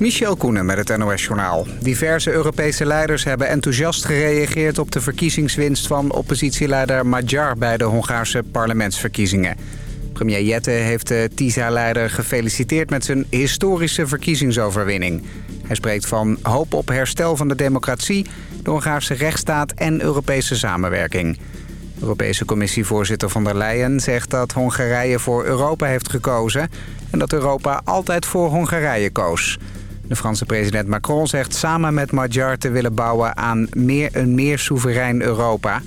Michel Koenen met het NOS-journaal. Diverse Europese leiders hebben enthousiast gereageerd op de verkiezingswinst van oppositieleider Magyar bij de Hongaarse parlementsverkiezingen. Premier Jette heeft de TISA-leider gefeliciteerd met zijn historische verkiezingsoverwinning. Hij spreekt van hoop op herstel van de democratie, de Hongaarse rechtsstaat en Europese samenwerking. Europese commissievoorzitter von der Leyen zegt dat Hongarije voor Europa heeft gekozen... en dat Europa altijd voor Hongarije koos. De Franse president Macron zegt samen met Magyar te willen bouwen aan meer, een meer soeverein Europa.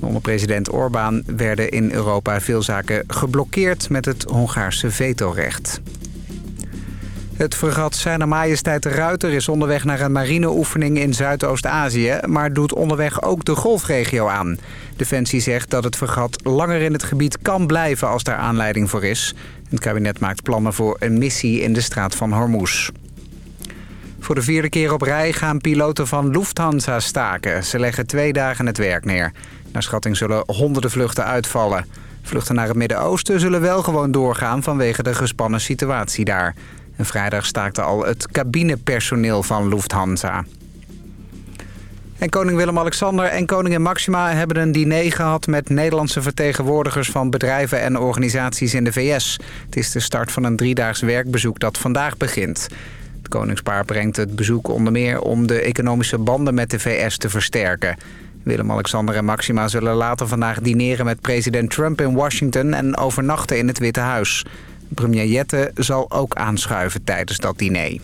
Onder president Orbán werden in Europa veel zaken geblokkeerd met het Hongaarse vetorecht. Het fregat Zijner Majesteit de Ruiter is onderweg naar een marineoefening in Zuidoost-Azië... maar doet onderweg ook de golfregio aan. Defensie zegt dat het fregat langer in het gebied kan blijven als daar aanleiding voor is. Het kabinet maakt plannen voor een missie in de straat van Hormuz. Voor de vierde keer op rij gaan piloten van Lufthansa staken. Ze leggen twee dagen het werk neer. Naar schatting zullen honderden vluchten uitvallen. Vluchten naar het Midden-Oosten zullen wel gewoon doorgaan vanwege de gespannen situatie daar. En vrijdag staakte al het cabinepersoneel van Lufthansa. En koning Willem-Alexander en koningin Maxima hebben een diner gehad... met Nederlandse vertegenwoordigers van bedrijven en organisaties in de VS. Het is de start van een driedaags werkbezoek dat vandaag begint. Koningspaar brengt het bezoek onder meer om de economische banden met de VS te versterken. Willem-Alexander en Maxima zullen later vandaag dineren met president Trump in Washington... en overnachten in het Witte Huis. Premier Jette zal ook aanschuiven tijdens dat diner.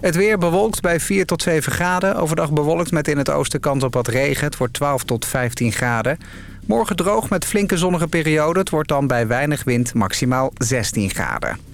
Het weer bewolkt bij 4 tot 7 graden. Overdag bewolkt met in het oosten kans op wat regen. Het wordt 12 tot 15 graden. Morgen droog met flinke zonnige periode. Het wordt dan bij weinig wind maximaal 16 graden.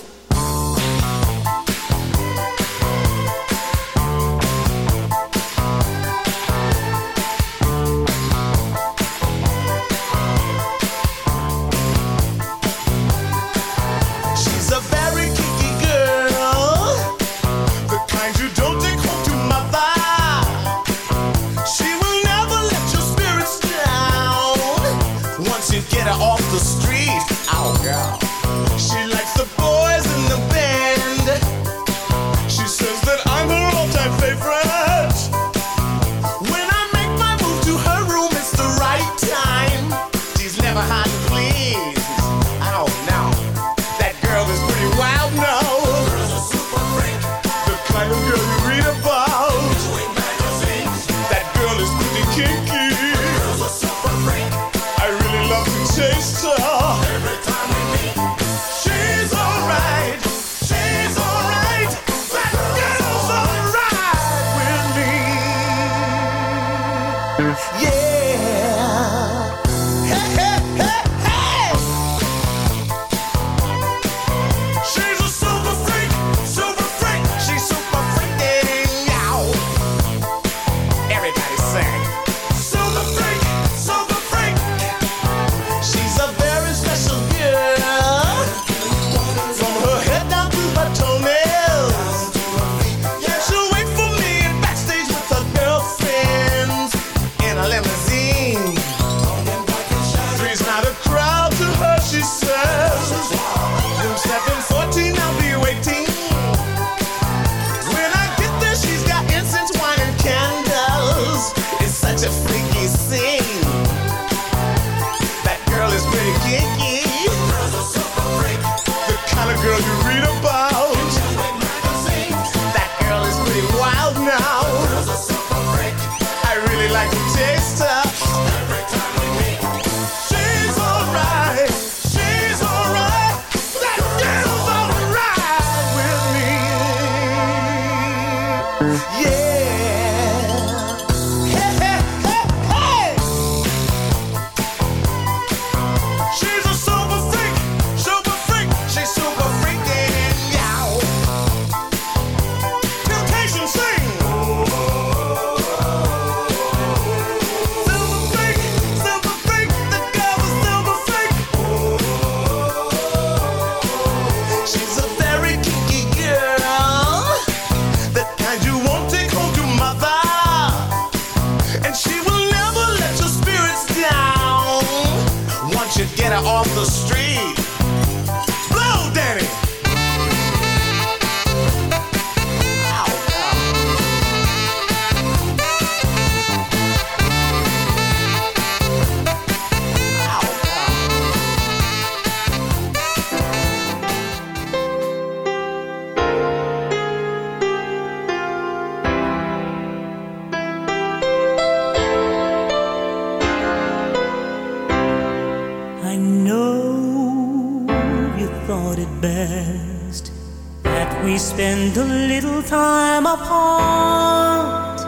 Spend a little time apart.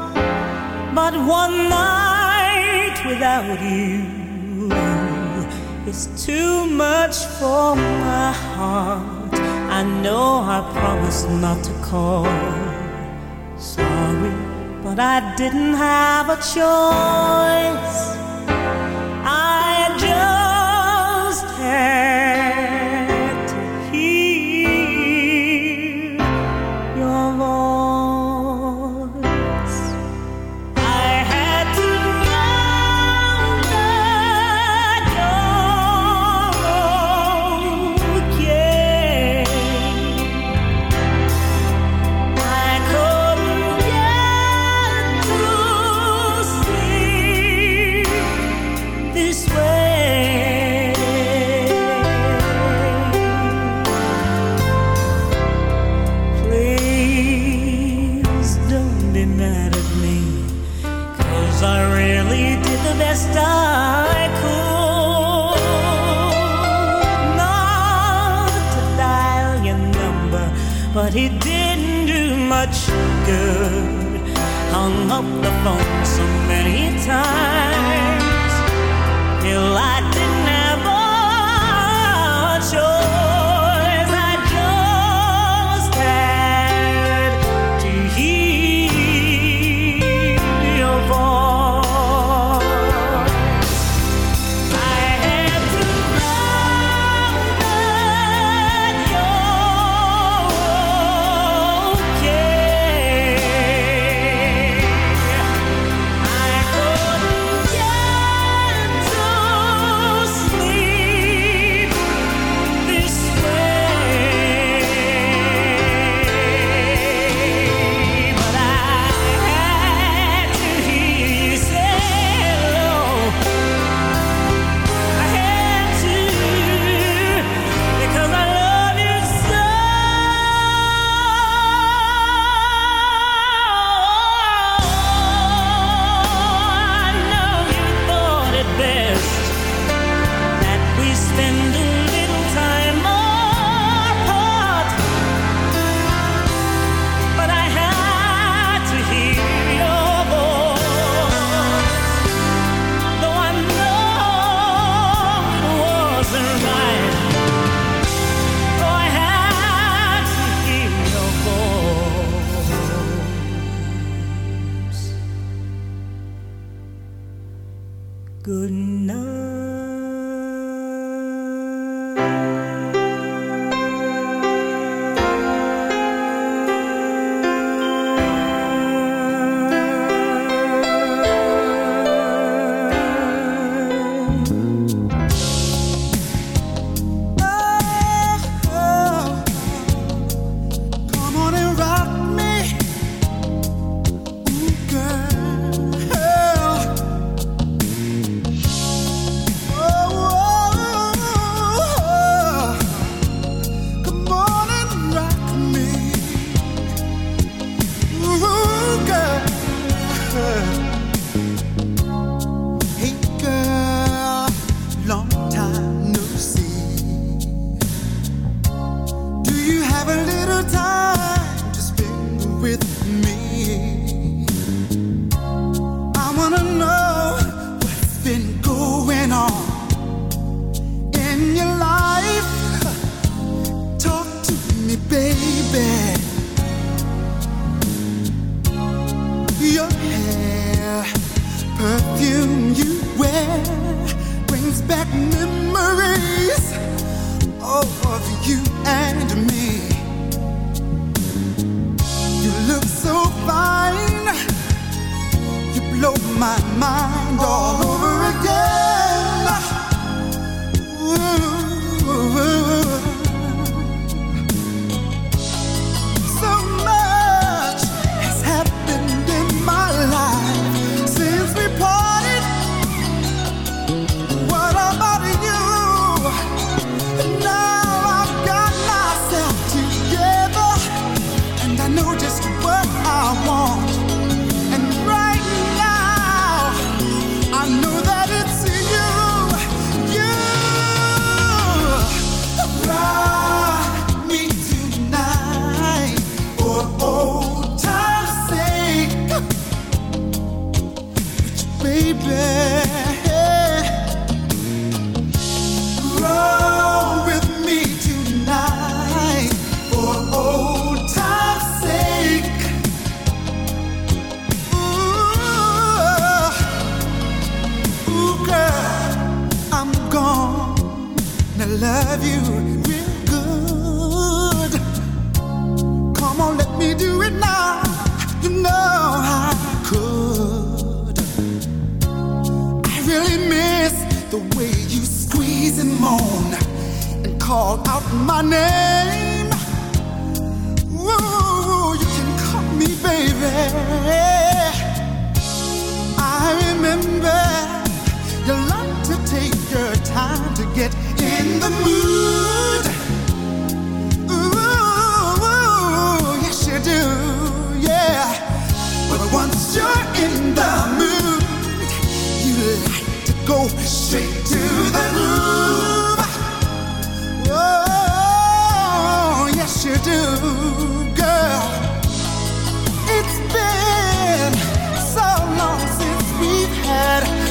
But one night without you is too much for my heart. I know I promised not to call. Sorry, but I didn't have a choice. yeah. should. Hung up the phone so many times. my name. Ooh, you can call me baby. I remember you like to take your time to get in the mood. Ooh, yes you do, yeah. But once you're in the mood, you like to go straight to the moon. you do, girl. It's been so long since we've had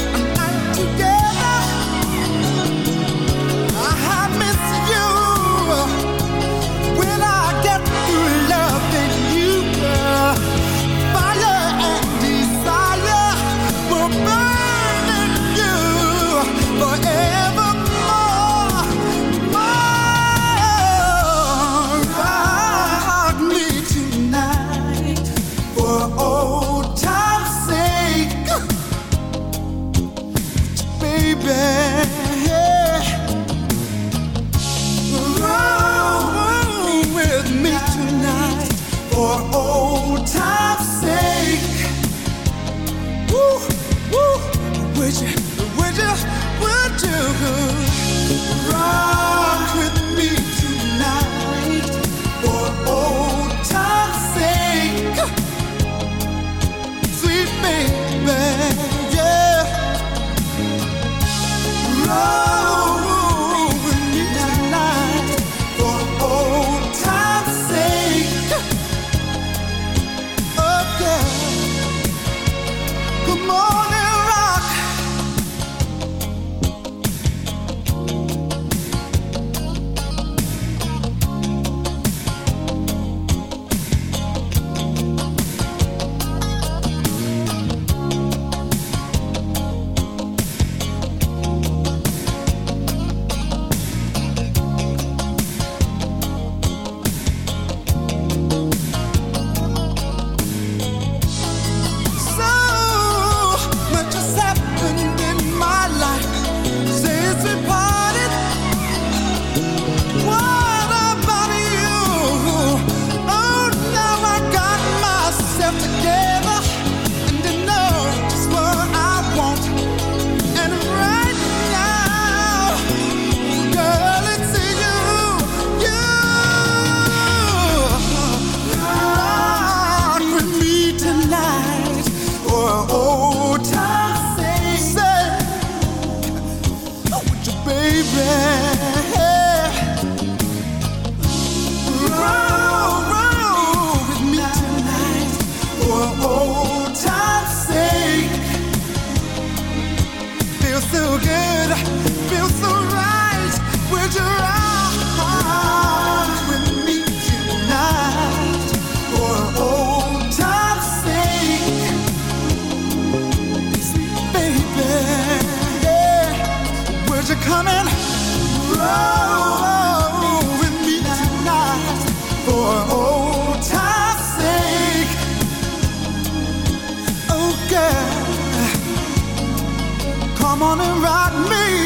come on and rock me.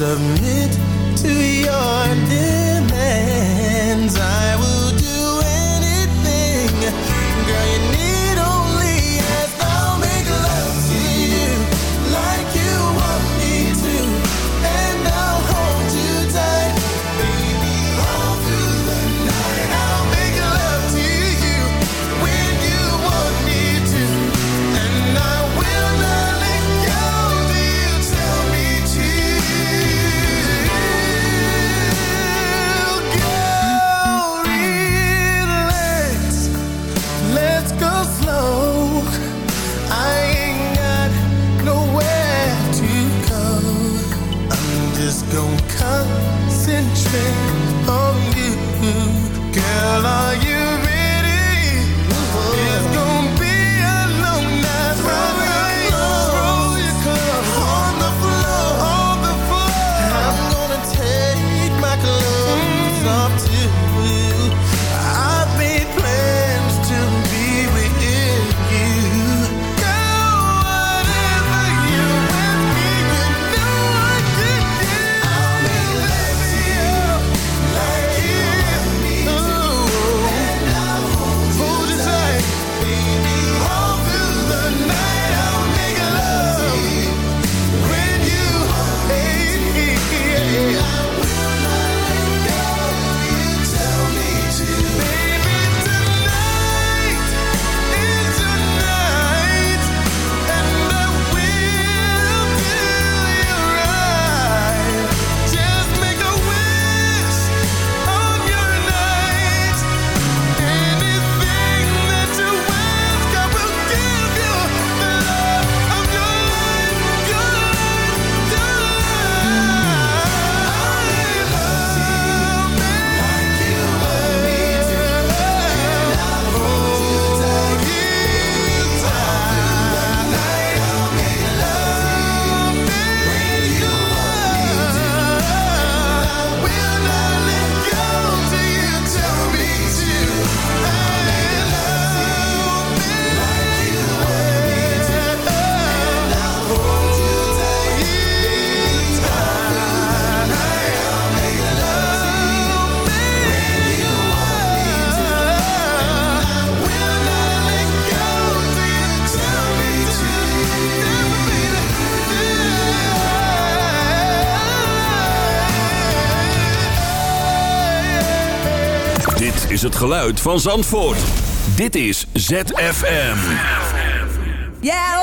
submit to you. geluid van Zandvoort. Dit is ZFM. Yeah,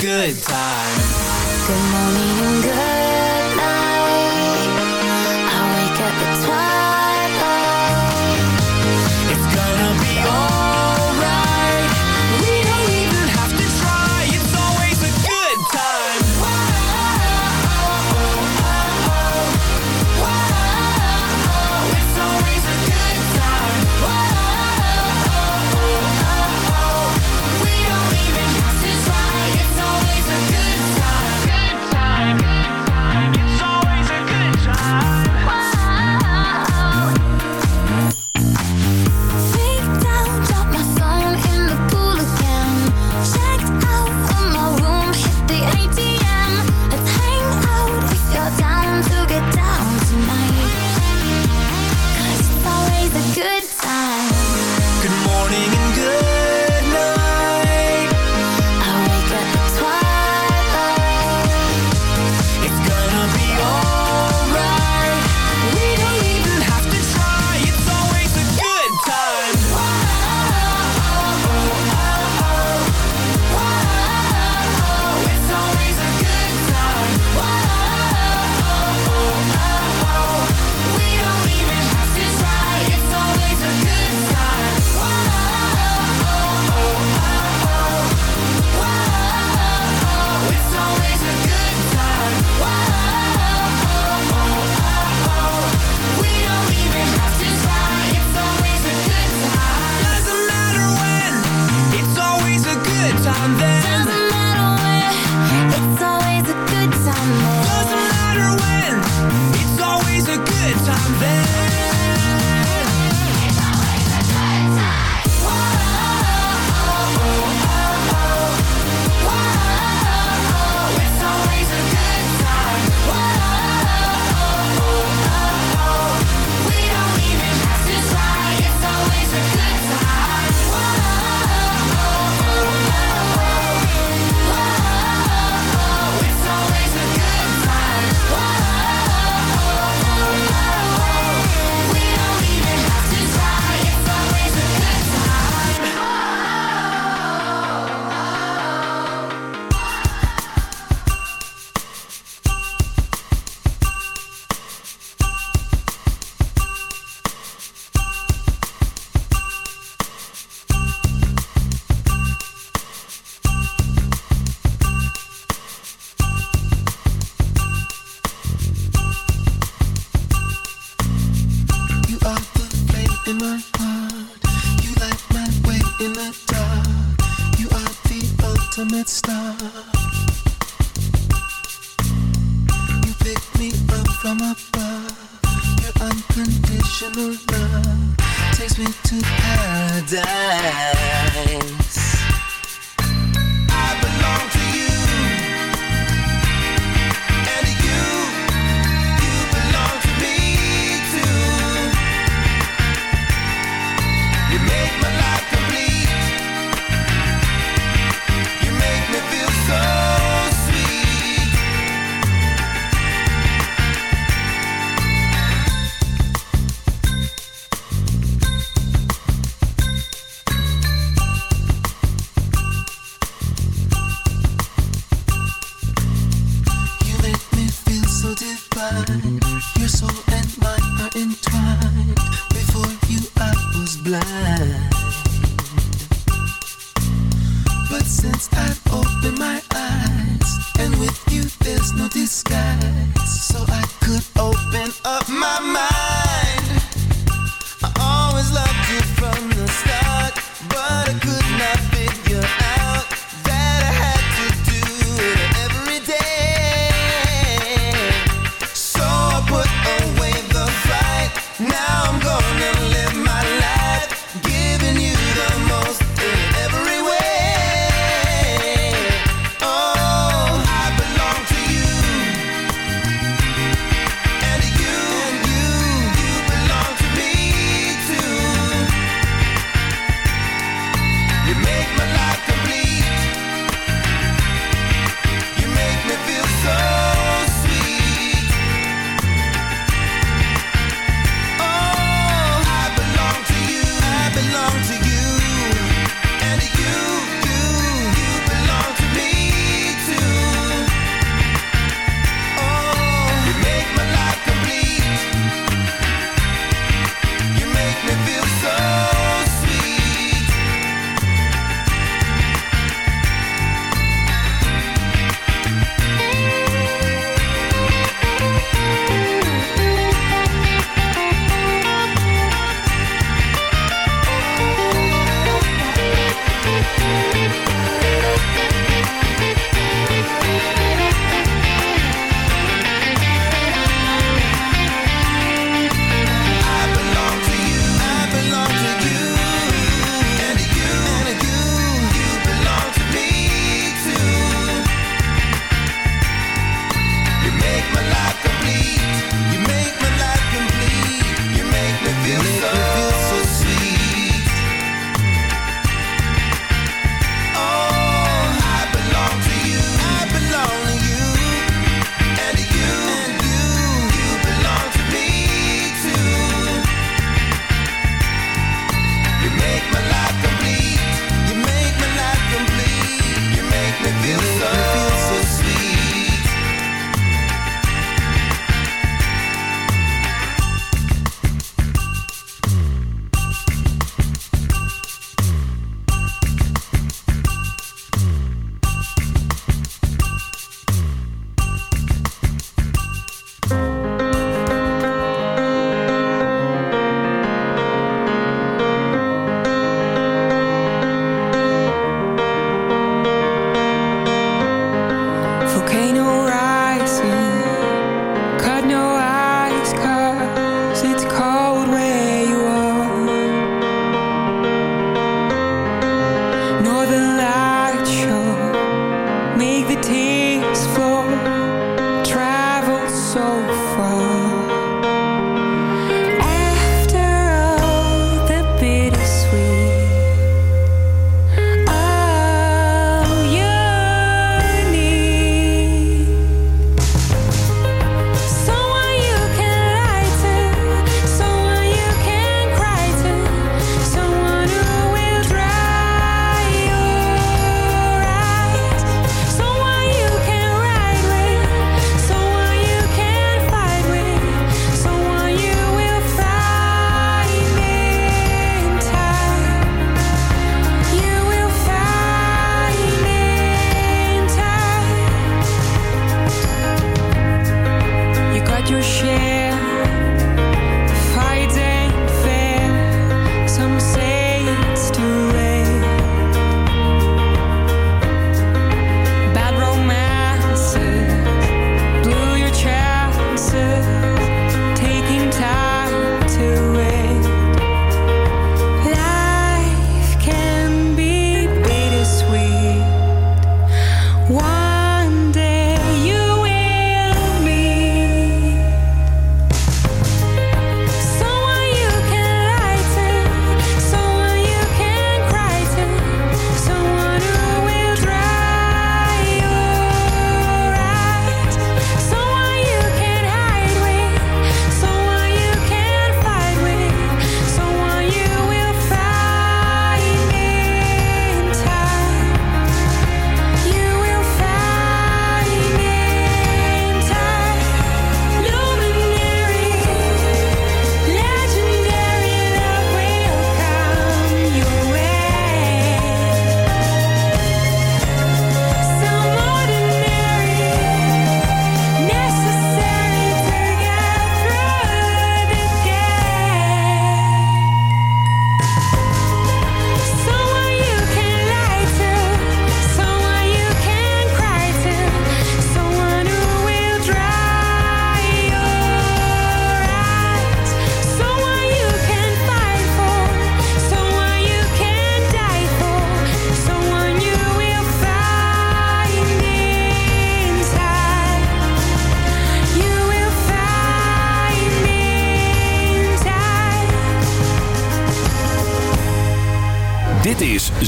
good time. Good morning and good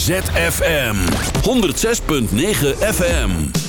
ZFM 106.9 FM.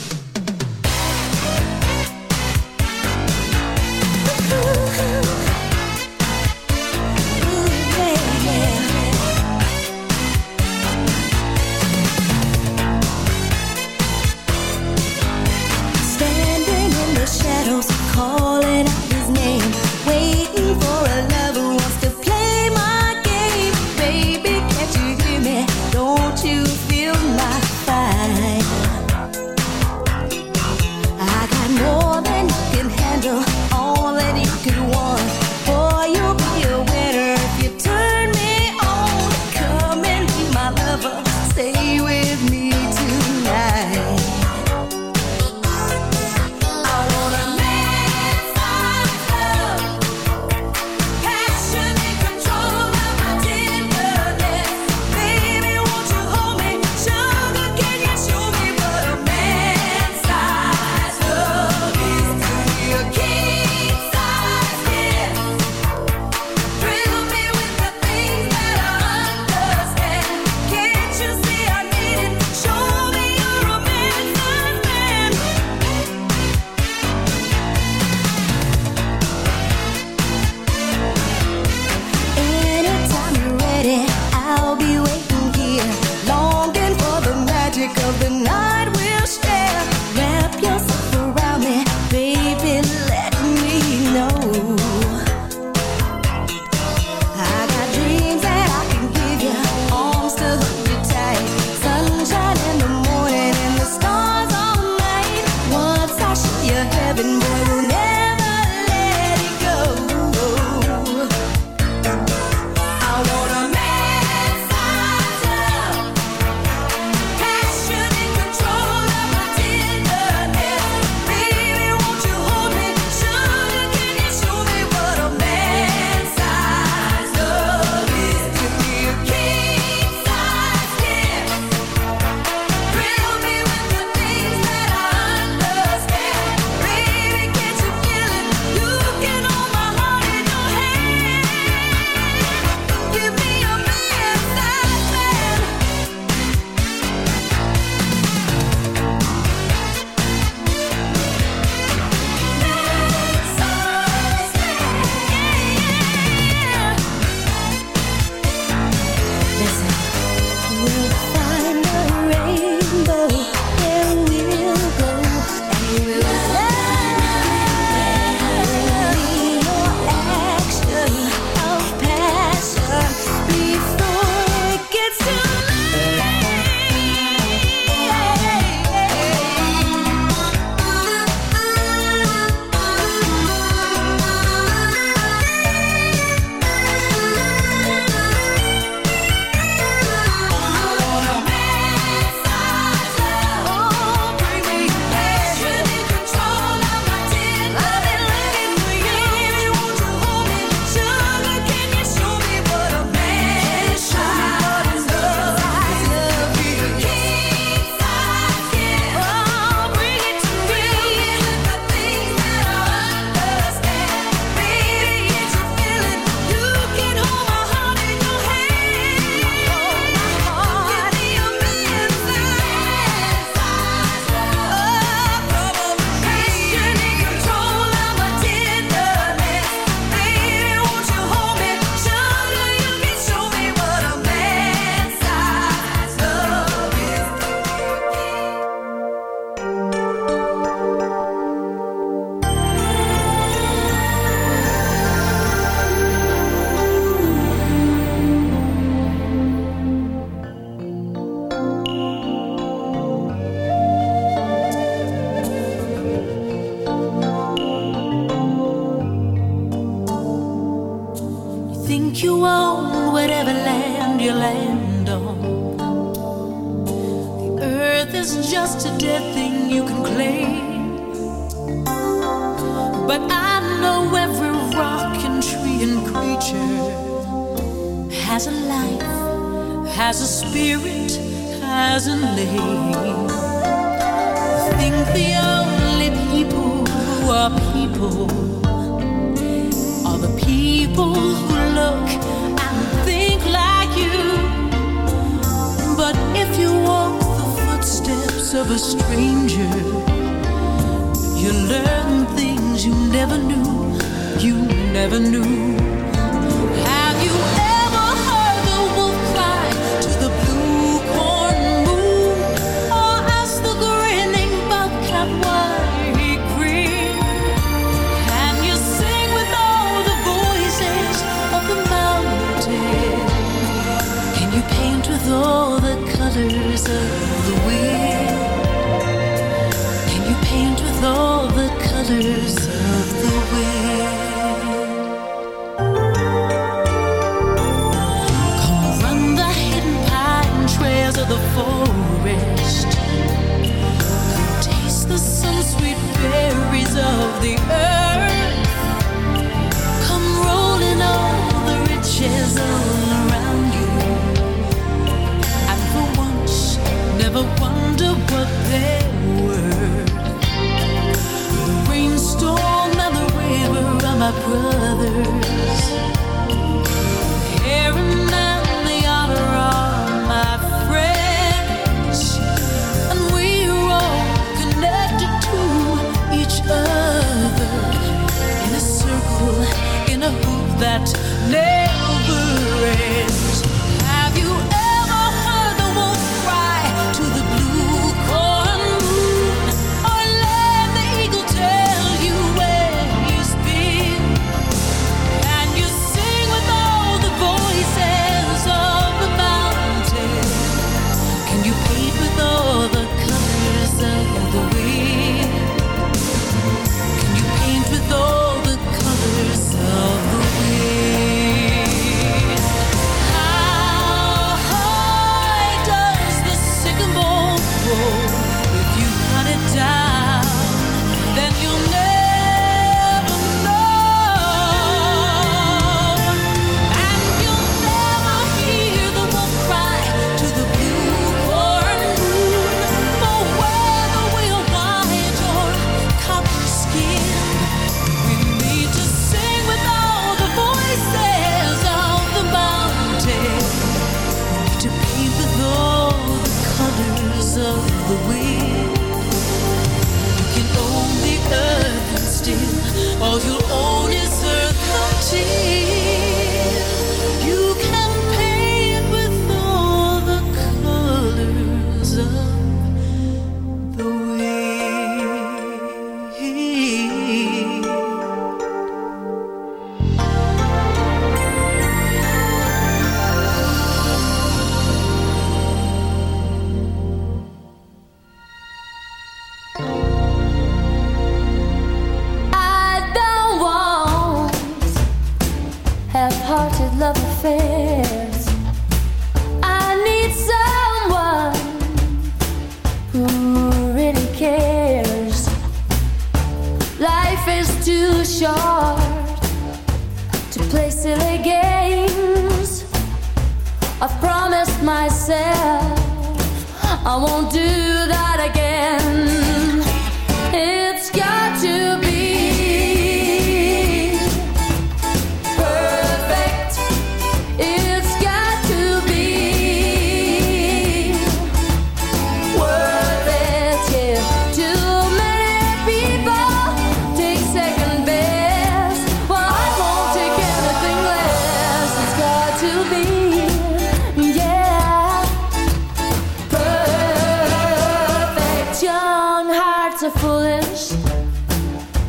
are foolish,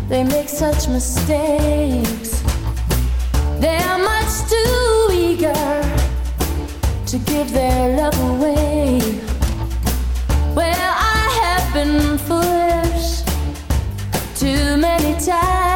they make such mistakes. They are much too eager to give their love away. Well, I have been foolish too many times.